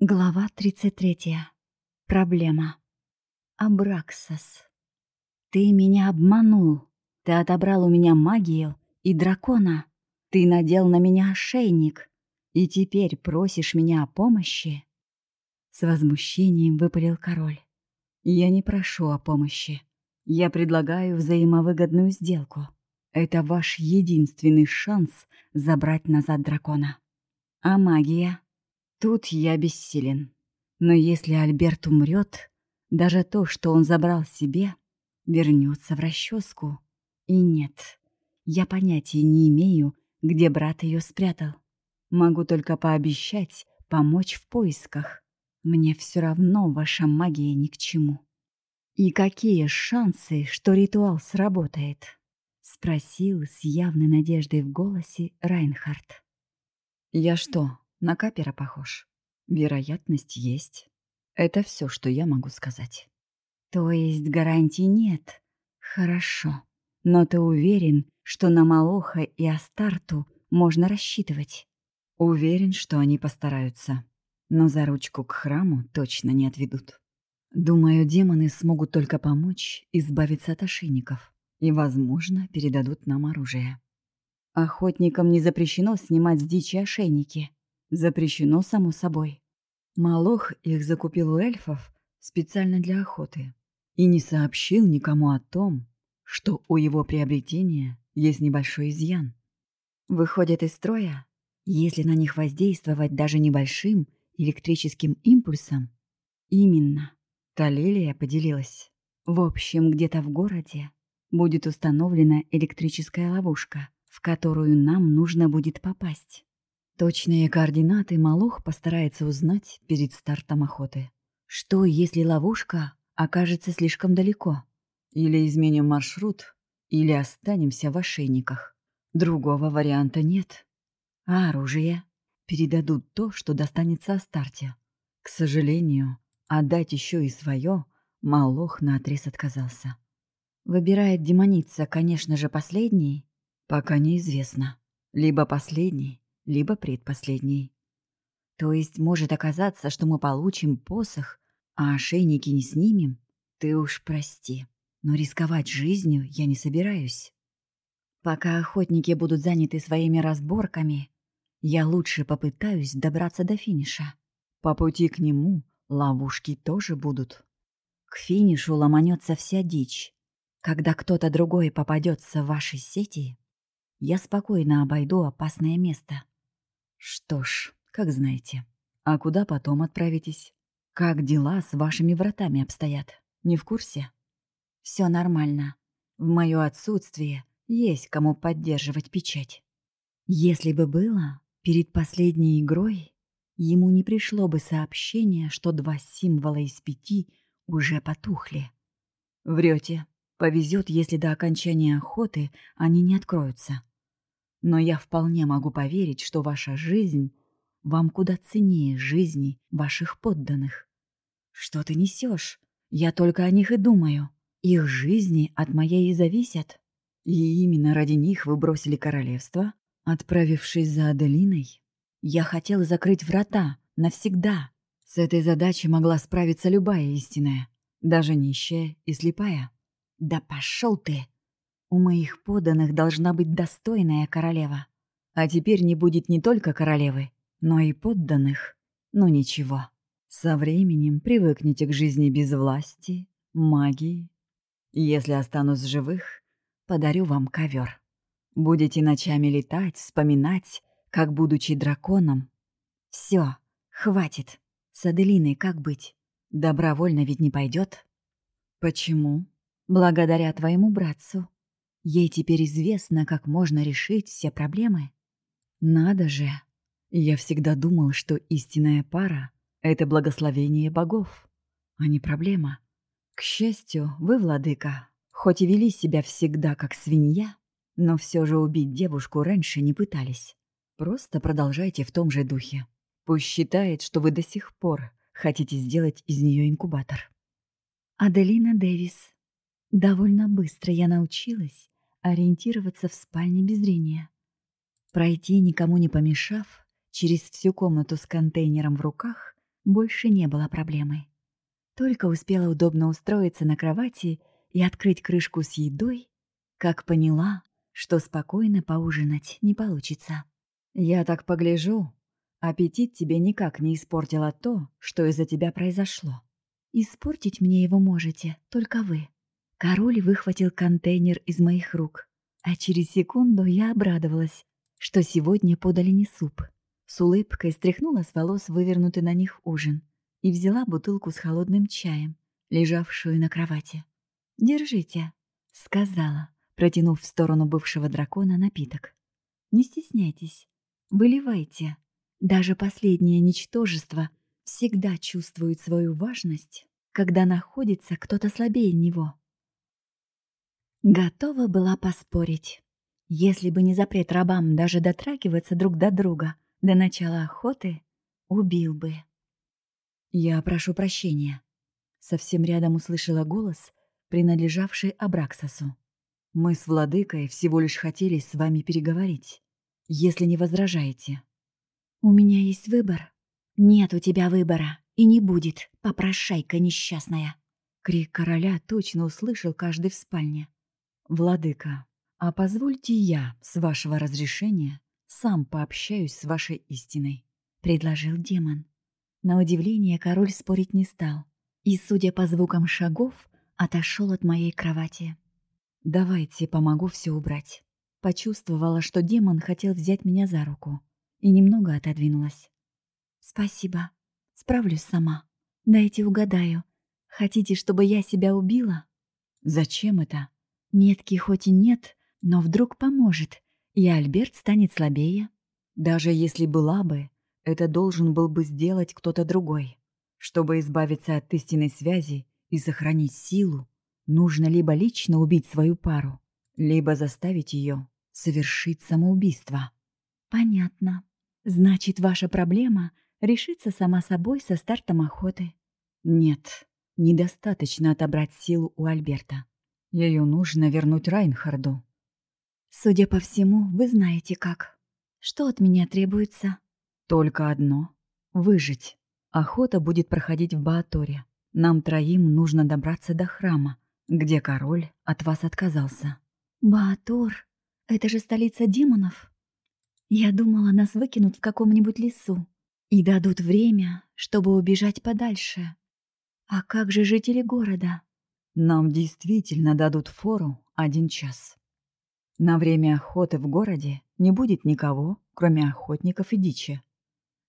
Глава 33. Проблема. Абраксас. Ты меня обманул. Ты отобрал у меня магию и дракона. Ты надел на меня ошейник. И теперь просишь меня о помощи? С возмущением выпалил король. Я не прошу о помощи. Я предлагаю взаимовыгодную сделку. Это ваш единственный шанс забрать назад дракона. А магия? Тут я бессилен. Но если Альберт умрет, даже то, что он забрал себе, вернется в расческу. И нет, я понятия не имею, где брат ее спрятал. Могу только пообещать помочь в поисках. Мне все равно ваша магия ни к чему. И какие шансы, что ритуал сработает? Спросил с явной надеждой в голосе Райнхард. Я что, на капера похож. Вероятность есть. Это все, что я могу сказать. То есть гарантий нет? Хорошо. Но ты уверен, что на Малоха и Астарту можно рассчитывать? Уверен, что они постараются. Но за ручку к храму точно не отведут. Думаю, демоны смогут только помочь избавиться от ошейников и, возможно, передадут нам оружие. Охотникам не запрещено снимать с дичи ошейники. Запрещено, само собой. Малох их закупил у эльфов специально для охоты и не сообщил никому о том, что у его приобретения есть небольшой изъян. Выходят из строя, если на них воздействовать даже небольшим электрическим импульсом. Именно. Талилия поделилась. В общем, где-то в городе будет установлена электрическая ловушка, в которую нам нужно будет попасть. Точные координаты Малух постарается узнать перед стартом охоты. Что, если ловушка окажется слишком далеко? Или изменим маршрут, или останемся в ошейниках. Другого варианта нет. А оружие? Передадут то, что достанется о старте. К сожалению, отдать еще и свое Малох наотрез отказался. Выбирает демоница, конечно же, последний, пока неизвестно. Либо последний, либо предпоследний. То есть может оказаться, что мы получим посох, а ошейники не снимем? Ты уж прости, но рисковать жизнью я не собираюсь. Пока охотники будут заняты своими разборками, я лучше попытаюсь добраться до финиша. По пути к нему ловушки тоже будут. К финишу ломанется вся дичь. Когда кто-то другой попадется в ваши сети, я спокойно обойду опасное место. Что ж, как знаете. А куда потом отправитесь? Как дела с вашими вратами обстоят? Не в курсе? Все нормально. В мое отсутствие есть кому поддерживать печать. Если бы было, перед последней игрой ему не пришло бы сообщение, что два символа из пяти уже потухли. Врете. Повезет, если до окончания охоты они не откроются. Но я вполне могу поверить, что ваша жизнь вам куда ценнее жизни ваших подданных. Что ты несешь? Я только о них и думаю. Их жизни от моей и зависят. И именно ради них вы бросили королевство, отправившись за Аделиной. Я хотела закрыть врата навсегда. С этой задачей могла справиться любая истинная, даже нищая и слепая. Да пошел ты! У моих поданных должна быть достойная королева. А теперь не будет не только королевы, но и подданных. Но ничего. Со временем привыкнете к жизни без власти, магии. Если останусь живых, подарю вам ковер. Будете ночами летать, вспоминать, как, будучи драконом... Все, хватит. С Аделиной как быть? Добровольно ведь не пойдет? Почему? Благодаря твоему братцу. Ей теперь известно, как можно решить все проблемы. Надо же! Я всегда думал, что истинная пара — это благословение богов, а не проблема. К счастью, вы, владыка, хоть и вели себя всегда как свинья, но все же убить девушку раньше не пытались. Просто продолжайте в том же духе. Пусть считает, что вы до сих пор хотите сделать из нее инкубатор. Аделина Дэвис. Довольно быстро я научилась ориентироваться в спальне без зрения. Пройти, никому не помешав, через всю комнату с контейнером в руках, больше не было проблемой. Только успела удобно устроиться на кровати и открыть крышку с едой, как поняла, что спокойно поужинать не получится. «Я так погляжу, аппетит тебе никак не испортило то, что из-за тебя произошло. Испортить мне его можете только вы». Король выхватил контейнер из моих рук, а через секунду я обрадовалась, что сегодня подали не суп. С улыбкой стряхнула с волос вывернутый на них ужин и взяла бутылку с холодным чаем, лежавшую на кровати. «Держите», — сказала, протянув в сторону бывшего дракона напиток. «Не стесняйтесь, выливайте. Даже последнее ничтожество всегда чувствует свою важность, когда находится кто-то слабее него». Готова была поспорить. Если бы не запрет рабам даже дотрагиваться друг до друга до начала охоты, убил бы. «Я прошу прощения», — совсем рядом услышала голос, принадлежавший Абраксасу. «Мы с владыкой всего лишь хотели с вами переговорить, если не возражаете». «У меня есть выбор». «Нет у тебя выбора, и не будет, попрошайка несчастная». Крик короля точно услышал каждый в спальне. «Владыка, а позвольте я, с вашего разрешения, сам пообщаюсь с вашей истиной», — предложил демон. На удивление король спорить не стал и, судя по звукам шагов, отошел от моей кровати. «Давайте помогу все убрать». Почувствовала, что демон хотел взять меня за руку, и немного отодвинулась. «Спасибо. Справлюсь сама. Дайте угадаю. Хотите, чтобы я себя убила?» «Зачем это?» Метки хоть и нет, но вдруг поможет, и Альберт станет слабее. Даже если была бы, это должен был бы сделать кто-то другой. Чтобы избавиться от истинной связи и сохранить силу, нужно либо лично убить свою пару, либо заставить ее совершить самоубийство. Понятно. Значит, ваша проблема решится сама собой со стартом охоты. Нет, недостаточно отобрать силу у Альберта. Ее нужно вернуть Райнхарду. Судя по всему, вы знаете как. Что от меня требуется? Только одно — выжить. Охота будет проходить в Бааторе. Нам троим нужно добраться до храма, где король от вас отказался. Баатор? Это же столица демонов? Я думала, нас выкинут в каком-нибудь лесу и дадут время, чтобы убежать подальше. А как же жители города? Нам действительно дадут фору один час. На время охоты в городе не будет никого, кроме охотников и дичи.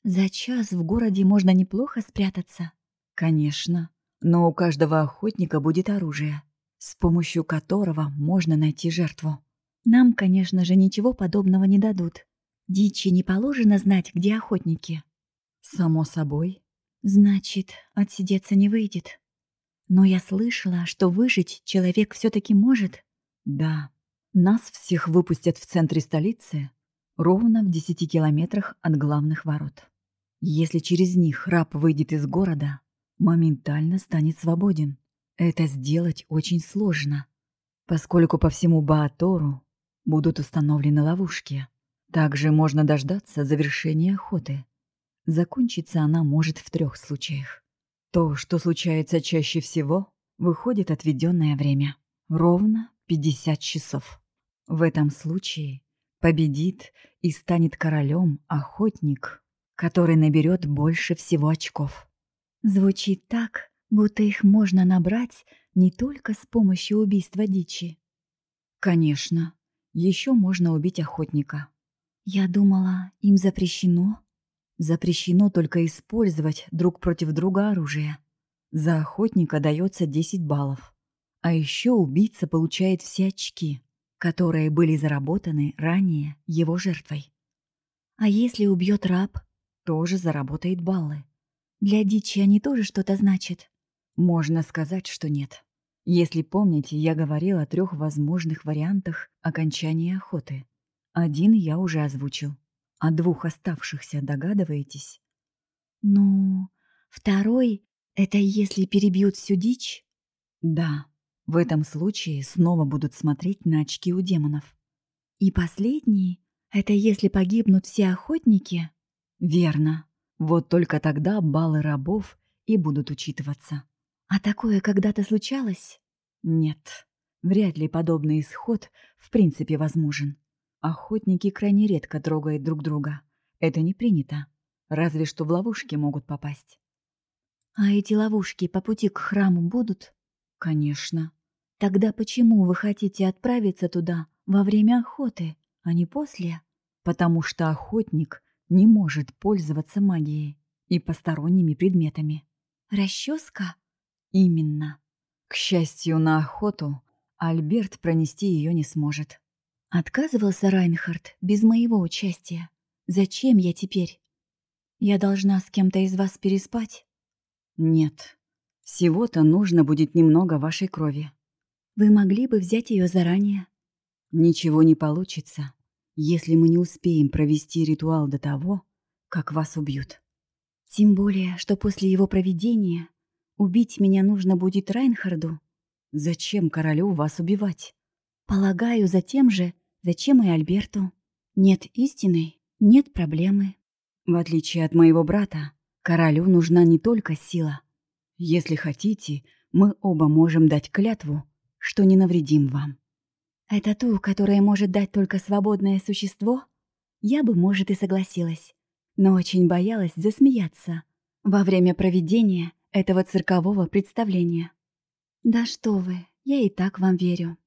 За час в городе можно неплохо спрятаться. Конечно, но у каждого охотника будет оружие, с помощью которого можно найти жертву. Нам, конечно же, ничего подобного не дадут. Дичи не положено знать, где охотники. Само собой. Значит, отсидеться не выйдет. Но я слышала, что выжить человек все-таки может. Да, нас всех выпустят в центре столицы, ровно в десяти километрах от главных ворот. Если через них раб выйдет из города, моментально станет свободен. Это сделать очень сложно, поскольку по всему Баатору будут установлены ловушки. Также можно дождаться завершения охоты. Закончиться она может в трех случаях. То, что случается чаще всего, выходит отведенное время. Ровно 50 часов. В этом случае победит и станет королем охотник, который наберет больше всего очков. Звучит так, будто их можно набрать не только с помощью убийства дичи. Конечно, еще можно убить охотника. Я думала, им запрещено. Запрещено только использовать друг против друга оружие. За охотника дается 10 баллов. А еще убийца получает все очки, которые были заработаны ранее его жертвой. А если убьет раб, тоже заработает баллы. Для дичи они тоже что-то значат? Можно сказать, что нет. Если помните, я говорил о трех возможных вариантах окончания охоты. Один я уже озвучил. О двух оставшихся догадываетесь? Ну, второй — это если перебьют всю дичь? Да, в этом случае снова будут смотреть на очки у демонов. И последний — это если погибнут все охотники? Верно. Вот только тогда баллы рабов и будут учитываться. А такое когда-то случалось? Нет, вряд ли подобный исход в принципе возможен. Охотники крайне редко трогают друг друга. Это не принято. Разве что в ловушки могут попасть. А эти ловушки по пути к храму будут? Конечно. Тогда почему вы хотите отправиться туда во время охоты, а не после? Потому что охотник не может пользоваться магией и посторонними предметами. Расческа? Именно. К счастью, на охоту Альберт пронести ее не сможет. Отказывался Райнхард без моего участия. Зачем я теперь? Я должна с кем-то из вас переспать? Нет. Всего-то нужно будет немного вашей крови. Вы могли бы взять ее заранее. Ничего не получится, если мы не успеем провести ритуал до того, как вас убьют. Тем более, что после его проведения убить меня нужно будет Райнхарду. Зачем королю вас убивать? Полагаю, за тем же, зачем и Альберту. Нет истины, нет проблемы. В отличие от моего брата, королю нужна не только сила. Если хотите, мы оба можем дать клятву, что не навредим вам. Это ту, которая может дать только свободное существо? Я бы, может, и согласилась, но очень боялась засмеяться во время проведения этого циркового представления. Да что вы, я и так вам верю.